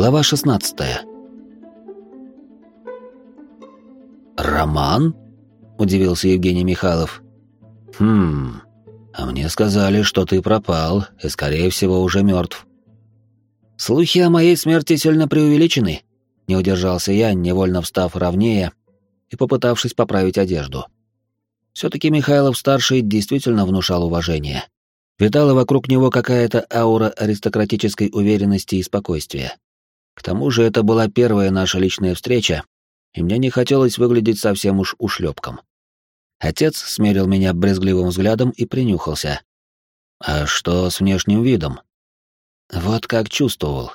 Глава 16 «Роман?» — удивился Евгений Михайлов. «Хм, а мне сказали, что ты пропал и, скорее всего, уже мертв». «Слухи о моей смерти сильно преувеличены», — не удержался я, невольно встав ровнее и попытавшись поправить одежду. Все-таки Михайлов-старший действительно внушал уважение. Витала вокруг него какая-то аура аристократической уверенности и спокойствия. К тому же это была первая наша личная встреча, и мне не хотелось выглядеть совсем уж ушлепком. Отец смерил меня брезгливым взглядом и принюхался. А что с внешним видом? Вот как чувствовал.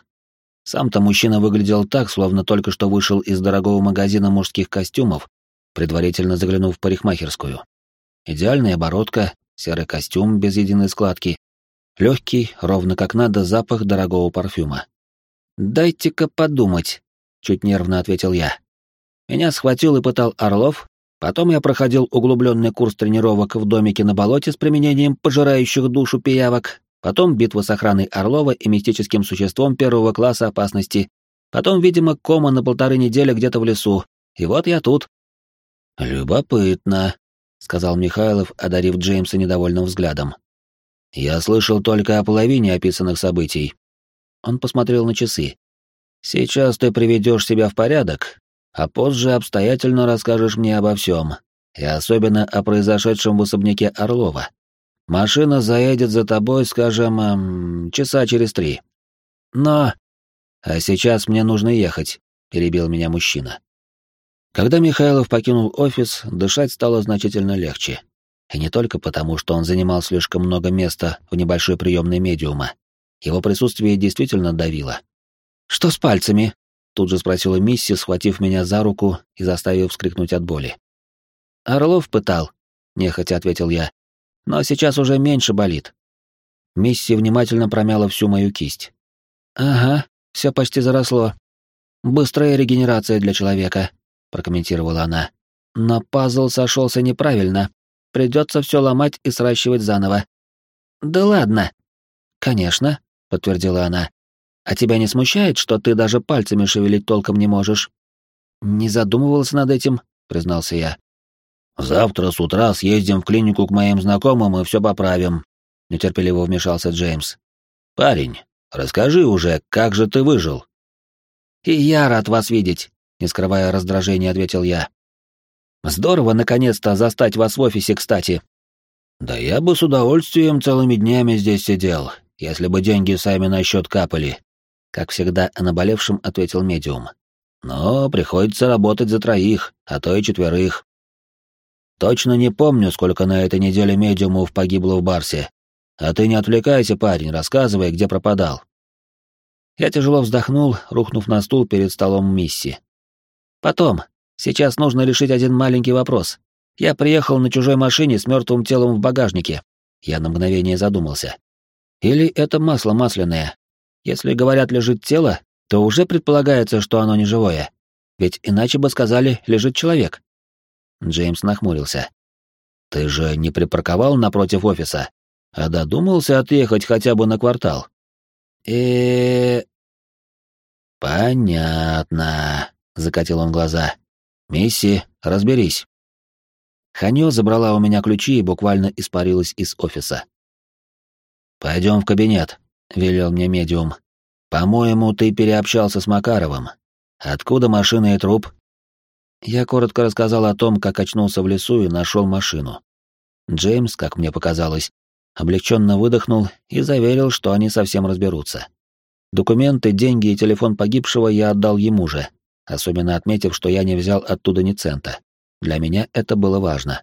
Сам-то мужчина выглядел так, словно только что вышел из дорогого магазина мужских костюмов, предварительно заглянув в парикмахерскую. Идеальная бородка, серый костюм без единой складки, легкий, ровно как надо, запах дорогого парфюма. «Дайте-ка подумать», — чуть нервно ответил я. Меня схватил и пытал Орлов, потом я проходил углубленный курс тренировок в домике на болоте с применением пожирающих душу пиявок, потом битва с охраной Орлова и мистическим существом первого класса опасности, потом, видимо, кома на полторы недели где-то в лесу, и вот я тут. «Любопытно», — сказал Михайлов, одарив Джеймса недовольным взглядом. «Я слышал только о половине описанных событий». Он посмотрел на часы. «Сейчас ты приведешь себя в порядок, а позже обстоятельно расскажешь мне обо всем, и особенно о произошедшем в особняке Орлова. Машина заедет за тобой, скажем, эм, часа через три. Но... А сейчас мне нужно ехать, перебил меня мужчина. Когда Михайлов покинул офис, дышать стало значительно легче. И не только потому, что он занимал слишком много места в небольшой приемной медиума. Его присутствие действительно давило. «Что с пальцами?» Тут же спросила Мисси, схватив меня за руку и заставив вскрикнуть от боли. «Орлов пытал», — нехотя ответил я. «Но сейчас уже меньше болит». Мисси внимательно промяла всю мою кисть. «Ага, все почти заросло. Быстрая регенерация для человека», — прокомментировала она. «Но пазл сошелся неправильно. Придется все ломать и сращивать заново». «Да ладно». «Конечно», — подтвердила она. А тебя не смущает, что ты даже пальцами шевелить толком не можешь? Не задумывался над этим, признался я. Завтра с утра съездим в клинику к моим знакомым и все поправим, нетерпеливо вмешался Джеймс. Парень, расскажи уже, как же ты выжил? И я рад вас видеть, не скрывая раздражения, ответил я. Здорово наконец-то застать вас в офисе, кстати. Да я бы с удовольствием целыми днями здесь сидел, если бы деньги сами на счет капали, как всегда о наболевшем ответил медиум. Но приходится работать за троих, а то и четверых. Точно не помню, сколько на этой неделе медиумов погибло в Барсе. А ты не отвлекайся, парень, рассказывай, где пропадал. Я тяжело вздохнул, рухнув на стул перед столом Мисси. Потом, сейчас нужно решить один маленький вопрос. Я приехал на чужой машине с мертвым телом в багажнике. Я на мгновение задумался. Или это масло масляное, если, говорят, лежит тело, то уже предполагается, что оно не живое. Ведь иначе бы сказали, лежит человек. Джеймс нахмурился. Ты же не припарковал напротив офиса, а додумался отъехать хотя бы на квартал. э Понятно, закатил он глаза. Мисси, разберись. Ханё забрала у меня ключи и буквально испарилась из офиса. Пойдем в кабинет, — велел мне медиум. «По-моему, ты переобщался с Макаровым. Откуда машина и труп?» Я коротко рассказал о том, как очнулся в лесу и нашел машину. Джеймс, как мне показалось, облегченно выдохнул и заверил, что они совсем разберутся. Документы, деньги и телефон погибшего я отдал ему же, особенно отметив, что я не взял оттуда ни цента. Для меня это было важно.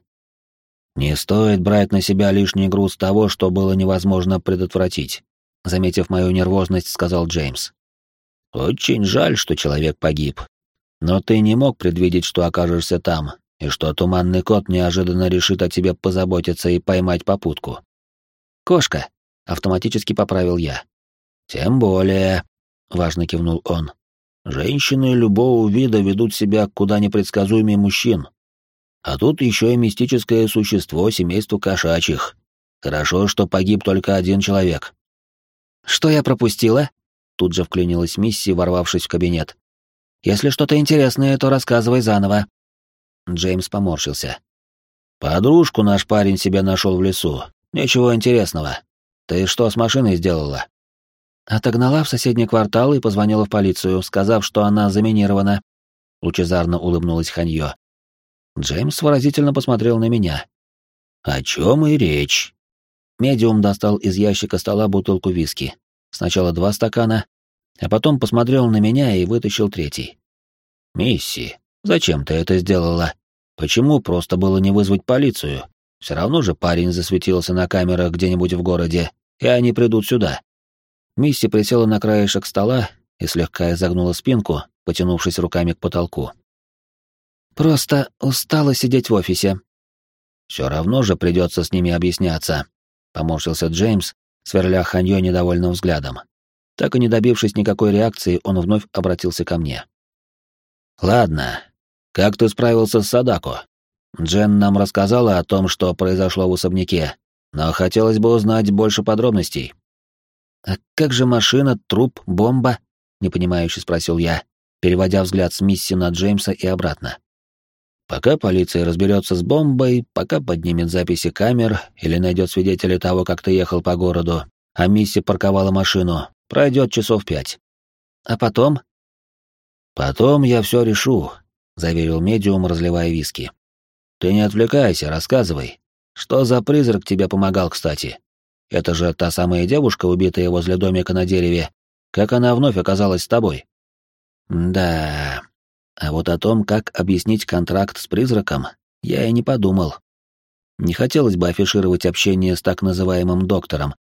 Не стоит брать на себя лишний груз того, что было невозможно предотвратить заметив мою нервозность, сказал Джеймс. Очень жаль, что человек погиб. Но ты не мог предвидеть, что окажешься там, и что туманный кот неожиданно решит о тебе позаботиться и поймать попутку. Кошка, автоматически поправил я. Тем более, важно кивнул он. Женщины любого вида ведут себя куда непредсказуемее мужчин. А тут еще и мистическое существо семейства кошачьих. Хорошо, что погиб только один человек. «Что я пропустила?» тут же вклинилась Мисси, ворвавшись в кабинет. «Если что-то интересное, то рассказывай заново». Джеймс поморщился. «Подружку наш парень себе нашел в лесу. Ничего интересного. Ты что с машиной сделала?» Отогнала в соседний квартал и позвонила в полицию, сказав, что она заминирована. Лучезарно улыбнулась Ханьё. Джеймс выразительно посмотрел на меня. «О чем и речь?» Медиум достал из ящика стола бутылку виски. Сначала два стакана, а потом посмотрел на меня и вытащил третий. «Мисси, зачем ты это сделала? Почему просто было не вызвать полицию? Все равно же парень засветился на камерах где-нибудь в городе, и они придут сюда». Мисси присела на краешек стола и слегка изогнула спинку, потянувшись руками к потолку. «Просто устала сидеть в офисе». «Все равно же придется с ними объясняться», — поморщился Джеймс, сверля Ханьё недовольным взглядом. Так и не добившись никакой реакции, он вновь обратился ко мне. «Ладно. Как ты справился с Садако? Джен нам рассказала о том, что произошло в особняке, но хотелось бы узнать больше подробностей». «А как же машина, труп, бомба?» — непонимающе спросил я, переводя взгляд с Мисси на Джеймса и обратно. Пока полиция разберется с бомбой, пока поднимет записи камер или найдет свидетелей того, как ты ехал по городу, а Мисси парковала машину, пройдет часов пять. А потом? Потом я все решу, заверил медиум, разливая виски. Ты не отвлекайся, рассказывай. Что за призрак тебе помогал, кстати? Это же та самая девушка, убитая возле домика на дереве. Как она вновь оказалась с тобой? Да, а вот о том, как объяснить контракт с призраком, я и не подумал. Не хотелось бы афишировать общение с так называемым доктором.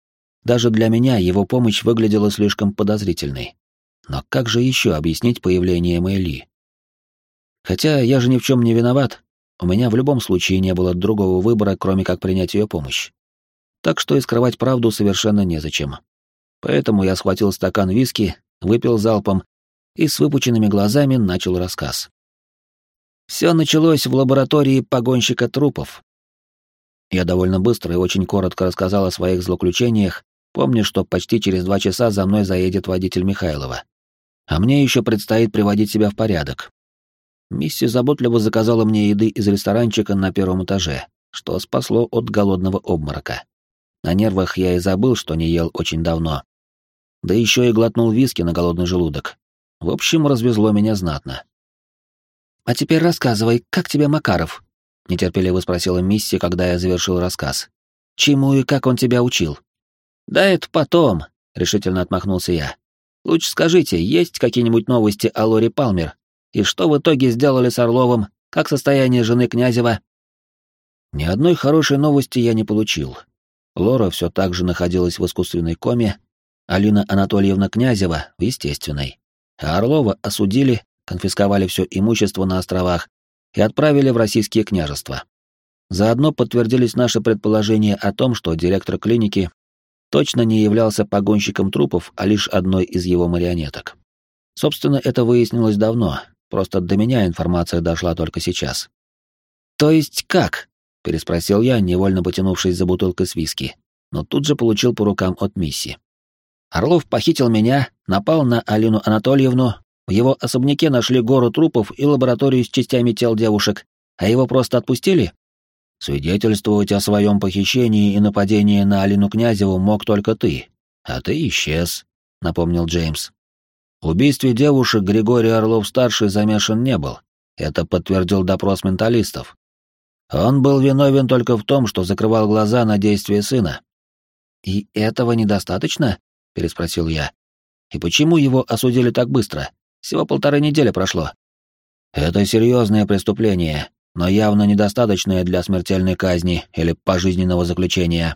Даже для меня его помощь выглядела слишком подозрительной. Но как же еще объяснить появление Мэйли? Хотя я же ни в чем не виноват, у меня в любом случае не было другого выбора, кроме как принять ее помощь. Так что и скрывать правду совершенно незачем. Поэтому я схватил стакан виски, выпил залпом и с выпученными глазами начал рассказ. Все началось в лаборатории погонщика трупов. Я довольно быстро и очень коротко рассказал о своих злоключениях, помня, что почти через два часа за мной заедет водитель Михайлова. А мне еще предстоит приводить себя в порядок. Мисси заботливо заказала мне еды из ресторанчика на первом этаже, что спасло от голодного обморока. На нервах я и забыл, что не ел очень давно. Да еще и глотнул виски на голодный желудок, в общем, развезло меня знатно. «А теперь рассказывай, как тебе Макаров?» — нетерпеливо спросила Мисси, когда я завершил рассказ. «Чему и как он тебя учил?» «Да это потом», — решительно отмахнулся я. «Лучше скажите, есть какие-нибудь новости о Лоре Палмер? И что в итоге сделали с Орловым? Как состояние жены Князева?» Ни одной хорошей новости я не получил. Лора все так же находилась в искусственной коме, Алина Анатольевна Князева — в естественной а Орлова осудили, конфисковали все имущество на островах и отправили в российские княжества. Заодно подтвердились наши предположения о том, что директор клиники точно не являлся погонщиком трупов, а лишь одной из его марионеток. Собственно, это выяснилось давно, просто до меня информация дошла только сейчас. «То есть как?» — переспросил я, невольно потянувшись за бутылкой с виски, но тут же получил по рукам от Мисси. Орлов похитил меня, напал на Алину Анатольевну, в его особняке нашли гору трупов и лабораторию с частями тел девушек, а его просто отпустили? Свидетельствовать о своем похищении и нападении на Алину Князеву мог только ты, а ты исчез, напомнил Джеймс. В убийстве девушек Григорий Орлов-старший замешан не был. Это подтвердил допрос менталистов. Он был виновен только в том, что закрывал глаза на действия сына. И этого недостаточно? — переспросил я. «И почему его осудили так быстро? Всего полторы недели прошло». «Это серьезное преступление, но явно недостаточное для смертельной казни или пожизненного заключения.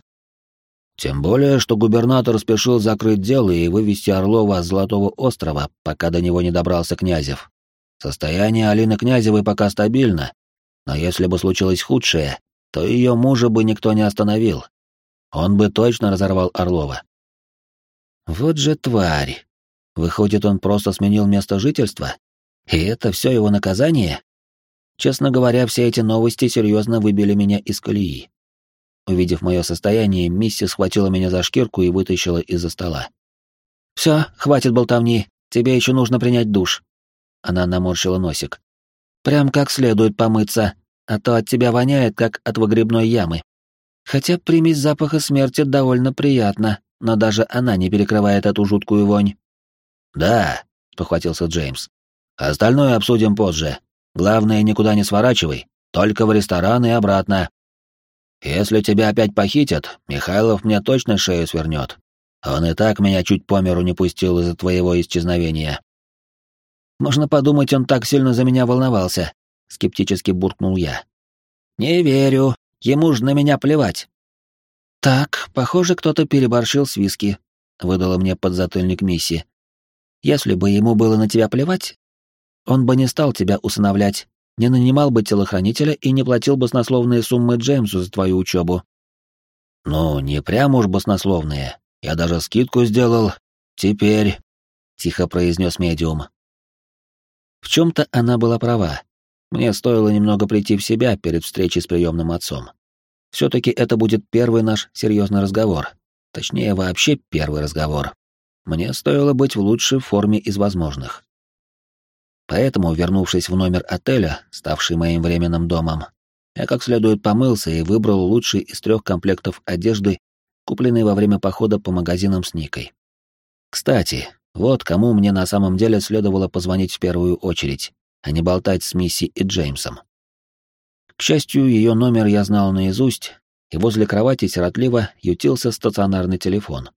Тем более, что губернатор спешил закрыть дело и вывести Орлова с Золотого острова, пока до него не добрался Князев. Состояние Алины Князевой пока стабильно, но если бы случилось худшее, то ее мужа бы никто не остановил. Он бы точно разорвал Орлова. Вот же тварь. Выходит, он просто сменил место жительства? И это все его наказание? Честно говоря, все эти новости серьезно выбили меня из колеи. Увидев мое состояние, миссис схватила меня за шкирку и вытащила из-за стола. Все, хватит болтовни, тебе еще нужно принять душ. Она наморщила носик. Прям как следует помыться, а то от тебя воняет, как от выгребной ямы. Хотя примесь запаха смерти довольно приятно, но даже она не перекрывает эту жуткую вонь. «Да», — похватился Джеймс. «Остальное обсудим позже. Главное, никуда не сворачивай, только в ресторан и обратно. Если тебя опять похитят, Михайлов мне точно шею свернет. Он и так меня чуть по миру не пустил из-за твоего исчезновения». «Можно подумать, он так сильно за меня волновался», — скептически буркнул я. «Не верю. Ему же на меня плевать». «Так, похоже, кто-то переборщил с виски», — выдала мне подзатыльник Мисси. «Если бы ему было на тебя плевать, он бы не стал тебя усыновлять, не нанимал бы телохранителя и не платил баснословные суммы Джеймсу за твою учебу». «Ну, не прям уж баснословные. Я даже скидку сделал. Теперь...» — тихо произнес медиум. В чем-то она была права. Мне стоило немного прийти в себя перед встречей с приемным отцом. Все-таки это будет первый наш серьезный разговор. Точнее, вообще первый разговор. Мне стоило быть в лучшей форме из возможных. Поэтому, вернувшись в номер отеля, ставший моим временным домом, я как следует помылся и выбрал лучший из трех комплектов одежды, купленный во время похода по магазинам с Никой. Кстати, вот кому мне на самом деле следовало позвонить в первую очередь, а не болтать с Мисси и Джеймсом. К счастью, ее номер я знал наизусть, и возле кровати сиротливо ютился стационарный телефон.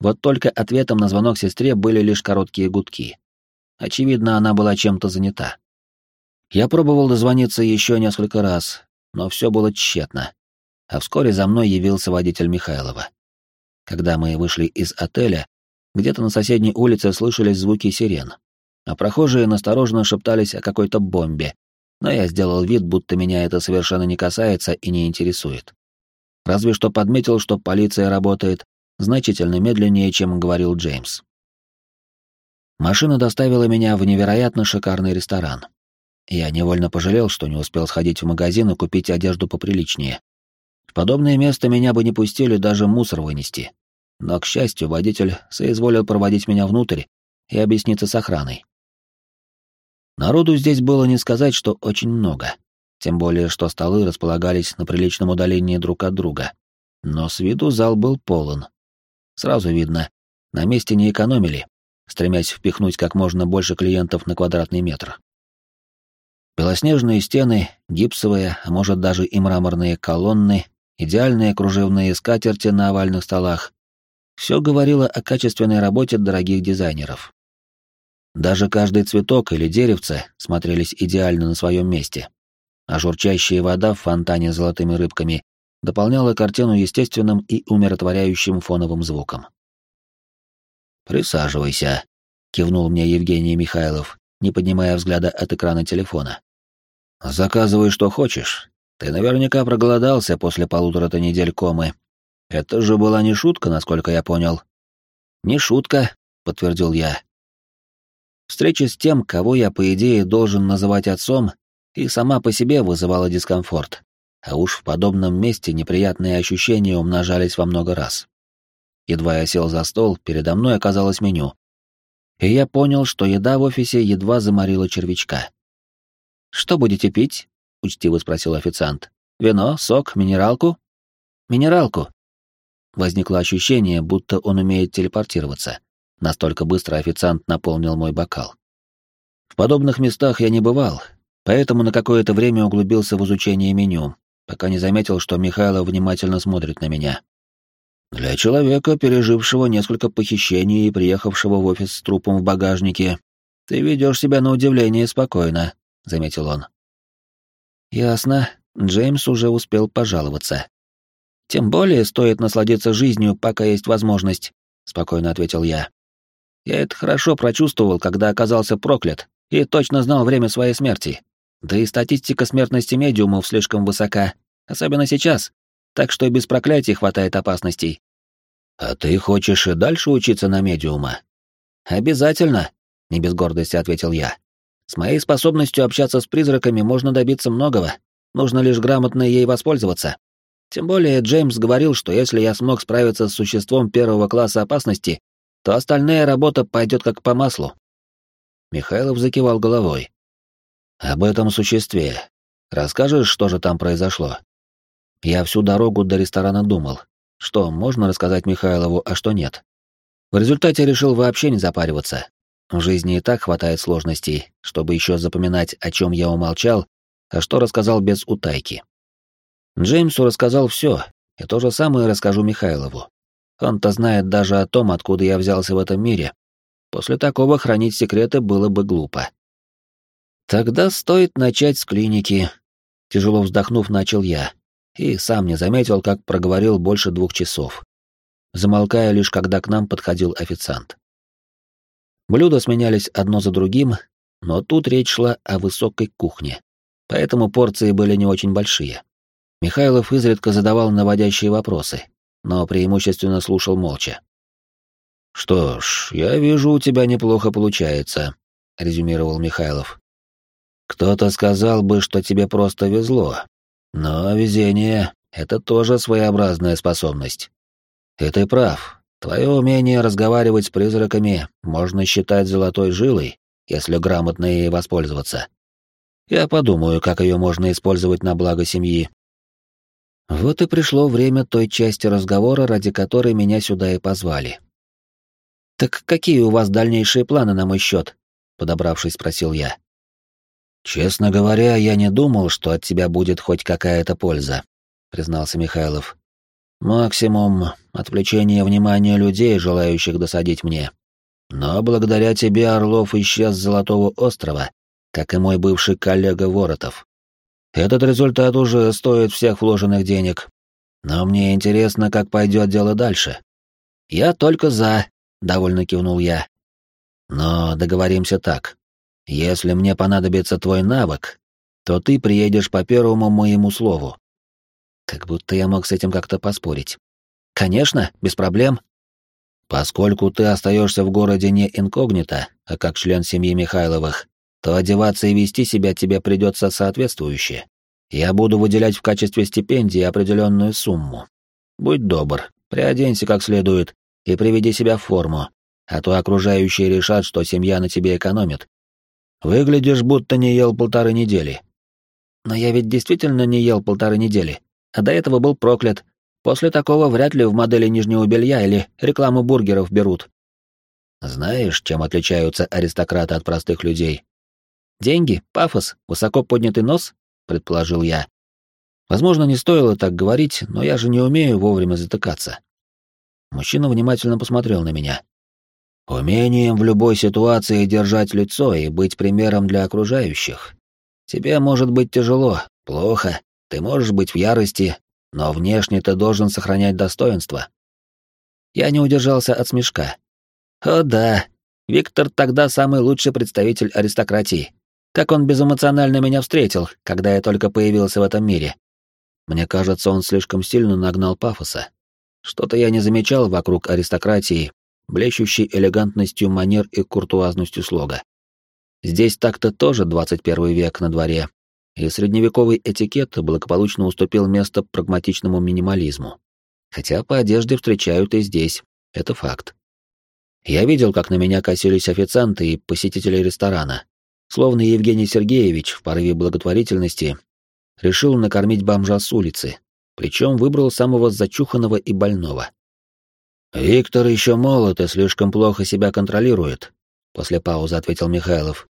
Вот только ответом на звонок сестре были лишь короткие гудки. Очевидно, она была чем-то занята. Я пробовал дозвониться еще несколько раз, но все было тщетно. А вскоре за мной явился водитель Михайлова. Когда мы вышли из отеля, где-то на соседней улице слышались звуки сирен, а прохожие настороженно шептались о какой-то бомбе, но я сделал вид, будто меня это совершенно не касается и не интересует. Разве что подметил, что полиция работает значительно медленнее, чем говорил Джеймс. Машина доставила меня в невероятно шикарный ресторан. Я невольно пожалел, что не успел сходить в магазин и купить одежду поприличнее. В подобное место меня бы не пустили даже мусор вынести. Но, к счастью, водитель соизволил проводить меня внутрь и объясниться с охраной. Народу здесь было не сказать, что очень много. Тем более, что столы располагались на приличном удалении друг от друга. Но с виду зал был полон. Сразу видно, на месте не экономили, стремясь впихнуть как можно больше клиентов на квадратный метр. Белоснежные стены, гипсовые, а может даже и мраморные колонны, идеальные кружевные скатерти на овальных столах. Все говорило о качественной работе дорогих дизайнеров. Даже каждый цветок или деревце смотрелись идеально на своем месте. А журчащая вода в фонтане с золотыми рыбками дополняла картину естественным и умиротворяющим фоновым звуком. «Присаживайся», — кивнул мне Евгений Михайлов, не поднимая взгляда от экрана телефона. «Заказывай, что хочешь. Ты наверняка проголодался после полутора-то недель комы. Это же была не шутка, насколько я понял». «Не шутка», — подтвердил я, Встреча с тем, кого я, по идее, должен называть отцом, и сама по себе вызывала дискомфорт. А уж в подобном месте неприятные ощущения умножались во много раз. Едва я сел за стол, передо мной оказалось меню. И я понял, что еда в офисе едва заморила червячка. «Что будете пить?» — учтиво спросил официант. «Вино, сок, минералку?» «Минералку». Возникло ощущение, будто он умеет телепортироваться. Настолько быстро официант наполнил мой бокал. В подобных местах я не бывал, поэтому на какое-то время углубился в изучение меню, пока не заметил, что Михайлов внимательно смотрит на меня. Для человека, пережившего несколько похищений и приехавшего в офис с трупом в багажнике, ты ведешь себя на удивление спокойно, заметил он. Ясно, Джеймс уже успел пожаловаться. Тем более стоит насладиться жизнью, пока есть возможность, спокойно ответил я. Я это хорошо прочувствовал, когда оказался проклят, и точно знал время своей смерти. Да и статистика смертности медиумов слишком высока, особенно сейчас, так что и без проклятий хватает опасностей. А ты хочешь и дальше учиться на медиума? Обязательно, не без гордости ответил я. С моей способностью общаться с призраками можно добиться многого, нужно лишь грамотно ей воспользоваться. Тем более Джеймс говорил, что если я смог справиться с существом первого класса опасности, то остальная работа пойдет как по маслу. Михайлов закивал головой. Об этом существе. Расскажешь, что же там произошло? Я всю дорогу до ресторана думал, что можно рассказать Михайлову, а что нет. В результате решил вообще не запариваться. В жизни и так хватает сложностей, чтобы еще запоминать, о чем я умолчал, а что рассказал без утайки. Джеймсу рассказал все, и то же самое расскажу Михайлову. Он-то знает даже о том, откуда я взялся в этом мире. После такого хранить секреты было бы глупо. Тогда стоит начать с клиники. Тяжело вздохнув, начал я, и сам не заметил, как проговорил больше двух часов, замолкая лишь когда к нам подходил официант. Блюда сменялись одно за другим, но тут речь шла о высокой кухне, поэтому порции были не очень большие. Михайлов изредка задавал наводящие вопросы, но преимущественно слушал молча. «Что ж, я вижу, у тебя неплохо получается», — резюмировал Михайлов. «Кто-то сказал бы, что тебе просто везло, но везение — это тоже своеобразная способность. И ты прав. Твое умение разговаривать с призраками можно считать золотой жилой, если грамотно ей воспользоваться. Я подумаю, как ее можно использовать на благо семьи. Вот и пришло время той части разговора, ради которой меня сюда и позвали. «Так какие у вас дальнейшие планы на мой счет?» — подобравшись, спросил я. «Честно говоря, я не думал, что от тебя будет хоть какая-то польза», — признался Михайлов. «Максимум — отвлечение внимания людей, желающих досадить мне. Но благодаря тебе Орлов исчез с Золотого острова, как и мой бывший коллега Воротов. Этот результат уже стоит всех вложенных денег. Но мне интересно, как пойдет дело дальше». «Я только за», — довольно кивнул я. «Но договоримся так. Если мне понадобится твой навык, то ты приедешь по первому моему слову. Как будто я мог с этим как-то поспорить. Конечно, без проблем. Поскольку ты остаешься в городе не инкогнито, а как член семьи Михайловых, то одеваться и вести себя тебе придется соответствующе. Я буду выделять в качестве стипендии определенную сумму. Будь добр, приоденься как следует и приведи себя в форму, а то окружающие решат, что семья на тебе экономит, Выглядишь, будто не ел полторы недели. Но я ведь действительно не ел полторы недели, а до этого был проклят. После такого вряд ли в модели нижнего белья или рекламу бургеров берут. Знаешь, чем отличаются аристократы от простых людей? Деньги, пафос, высоко поднятый нос, предположил я. Возможно, не стоило так говорить, но я же не умею вовремя затыкаться. Мужчина внимательно посмотрел на меня. Умением в любой ситуации держать лицо и быть примером для окружающих. Тебе может быть тяжело, плохо, ты можешь быть в ярости, но внешне ты должен сохранять достоинство. Я не удержался от смешка. О да, Виктор тогда самый лучший представитель аристократии. Как он безэмоционально меня встретил, когда я только появился в этом мире. Мне кажется, он слишком сильно нагнал пафоса. Что-то я не замечал вокруг аристократии, блещущий элегантностью манер и куртуазностью слога. Здесь так-то тоже 21 век на дворе, и средневековый этикет благополучно уступил место прагматичному минимализму. Хотя по одежде встречают и здесь, это факт. Я видел, как на меня косились официанты и посетители ресторана, словно Евгений Сергеевич в порыве благотворительности решил накормить бомжа с улицы, причем выбрал самого зачуханного и больного. «Виктор еще молод и слишком плохо себя контролирует», — после паузы ответил Михайлов.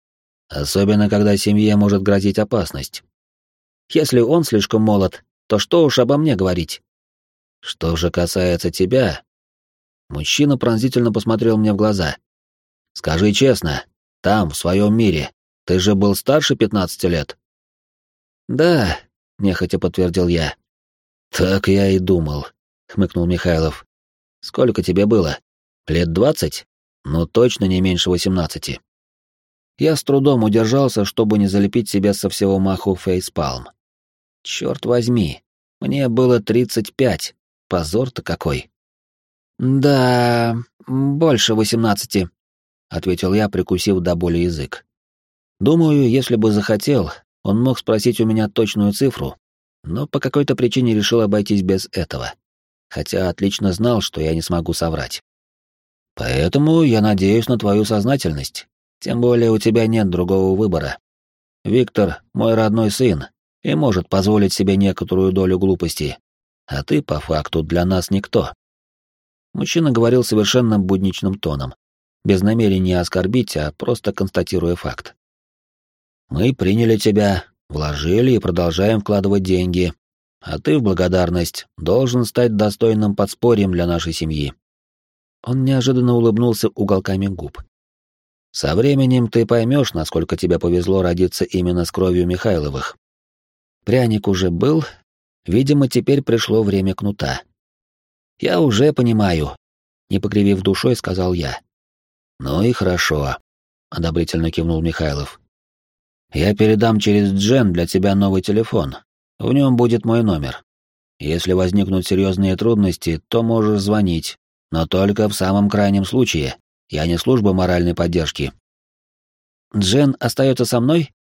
«Особенно, когда семье может грозить опасность. Если он слишком молод, то что уж обо мне говорить? Что же касается тебя...» Мужчина пронзительно посмотрел мне в глаза. «Скажи честно, там, в своем мире, ты же был старше пятнадцати лет?» «Да», — нехотя подтвердил я. «Так я и думал», — хмыкнул Михайлов. Сколько тебе было? Лет двадцать? Ну, точно не меньше восемнадцати. Я с трудом удержался, чтобы не залепить себя со всего маху фейспалм. Черт возьми, мне было тридцать пять. Позор-то какой. Да, больше восемнадцати, ответил я, прикусив до боли язык. Думаю, если бы захотел, он мог спросить у меня точную цифру, но по какой-то причине решил обойтись без этого хотя отлично знал, что я не смогу соврать. Поэтому я надеюсь на твою сознательность. Тем более у тебя нет другого выбора. Виктор — мой родной сын и может позволить себе некоторую долю глупости. А ты, по факту, для нас никто. Мужчина говорил совершенно будничным тоном, без намерения оскорбить, а просто констатируя факт. Мы приняли тебя, вложили и продолжаем вкладывать деньги, а ты в благодарность должен стать достойным подспорьем для нашей семьи. Он неожиданно улыбнулся уголками губ. Со временем ты поймешь, насколько тебе повезло родиться именно с кровью Михайловых. Пряник уже был, видимо, теперь пришло время кнута. Я уже понимаю, не покривив душой, сказал я. Ну и хорошо, одобрительно кивнул Михайлов. Я передам через Джен для тебя новый телефон. В нем будет мой номер. Если возникнут серьезные трудности, то можешь звонить, но только в самом крайнем случае. Я не служба моральной поддержки. Джен остается со мной?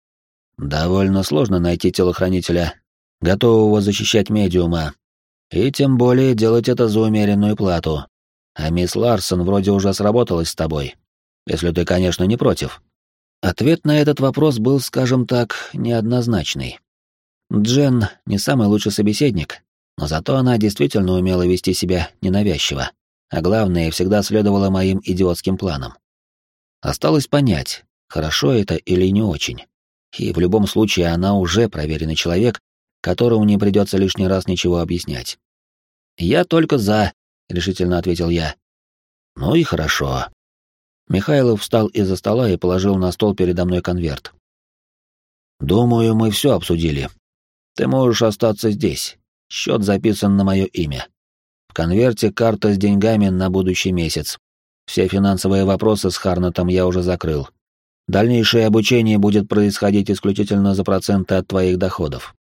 Довольно сложно найти телохранителя, готового защищать медиума. И тем более делать это за умеренную плату. А мисс Ларсон вроде уже сработалась с тобой. Если ты, конечно, не против. Ответ на этот вопрос был, скажем так, неоднозначный. Джен не самый лучший собеседник, но зато она действительно умела вести себя ненавязчиво, а главное, всегда следовала моим идиотским планам. Осталось понять, хорошо это или не очень. И в любом случае она уже проверенный человек, которому не придется лишний раз ничего объяснять. «Я только за», — решительно ответил я. «Ну и хорошо. Михайлов встал из-за стола и положил на стол передо мной конверт. «Думаю, мы все обсудили. Ты можешь остаться здесь. Счет записан на мое имя. В конверте карта с деньгами на будущий месяц. Все финансовые вопросы с Харнетом я уже закрыл. Дальнейшее обучение будет происходить исключительно за проценты от твоих доходов».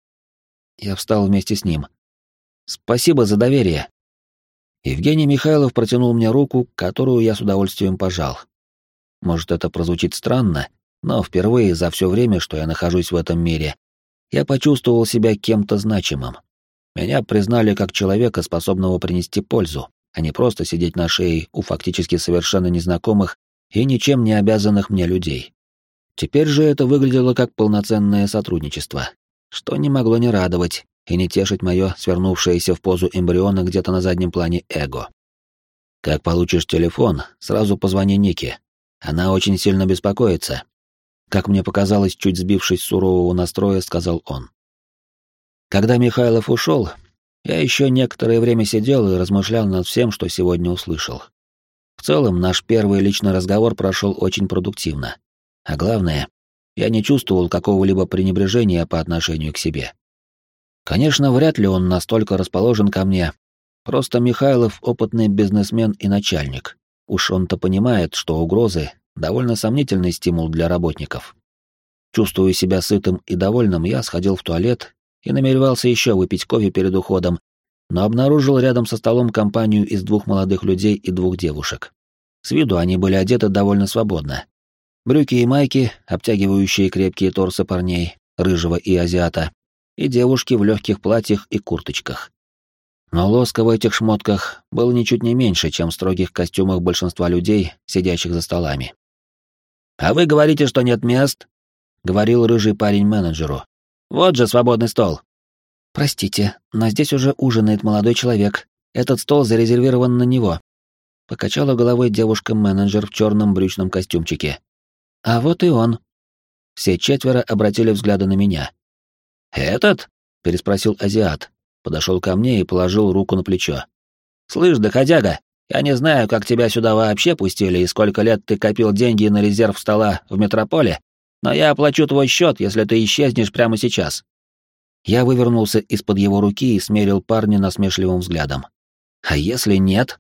Я встал вместе с ним. «Спасибо за доверие». Евгений Михайлов протянул мне руку, которую я с удовольствием пожал. Может, это прозвучит странно, но впервые за все время, что я нахожусь в этом мире, я почувствовал себя кем-то значимым. Меня признали как человека, способного принести пользу, а не просто сидеть на шее у фактически совершенно незнакомых и ничем не обязанных мне людей. Теперь же это выглядело как полноценное сотрудничество, что не могло не радовать и не тешить мое свернувшееся в позу эмбриона где-то на заднем плане эго. Как получишь телефон, сразу позвони Нике, она очень сильно беспокоится. Как мне показалось, чуть сбившись с сурового настроя, сказал он. Когда Михайлов ушел, я еще некоторое время сидел и размышлял над всем, что сегодня услышал. В целом, наш первый личный разговор прошел очень продуктивно. А главное, я не чувствовал какого-либо пренебрежения по отношению к себе. Конечно, вряд ли он настолько расположен ко мне. Просто Михайлов — опытный бизнесмен и начальник. Уж он-то понимает, что угрозы — довольно сомнительный стимул для работников. Чувствуя себя сытым и довольным, я сходил в туалет и намеревался еще выпить кофе перед уходом, но обнаружил рядом со столом компанию из двух молодых людей и двух девушек. С виду они были одеты довольно свободно. Брюки и майки, обтягивающие крепкие торсы парней, рыжего и азиата, и девушки в легких платьях и курточках. Но лоска в этих шмотках был ничуть не меньше, чем в строгих костюмах большинства людей, сидящих за столами. «А вы говорите, что нет мест?» — говорил рыжий парень менеджеру. «Вот же свободный стол». «Простите, но здесь уже ужинает молодой человек. Этот стол зарезервирован на него». Покачала головой девушка-менеджер в черном брючном костюмчике. «А вот и он». Все четверо обратили взгляды на меня. «Этот?» — переспросил азиат, подошел ко мне и положил руку на плечо. «Слышь, доходяга, я не знаю, как тебя сюда вообще пустили и сколько лет ты копил деньги на резерв стола в метрополе, но я оплачу твой счет, если ты исчезнешь прямо сейчас». Я вывернулся из-под его руки и смерил парня насмешливым взглядом. «А если нет?»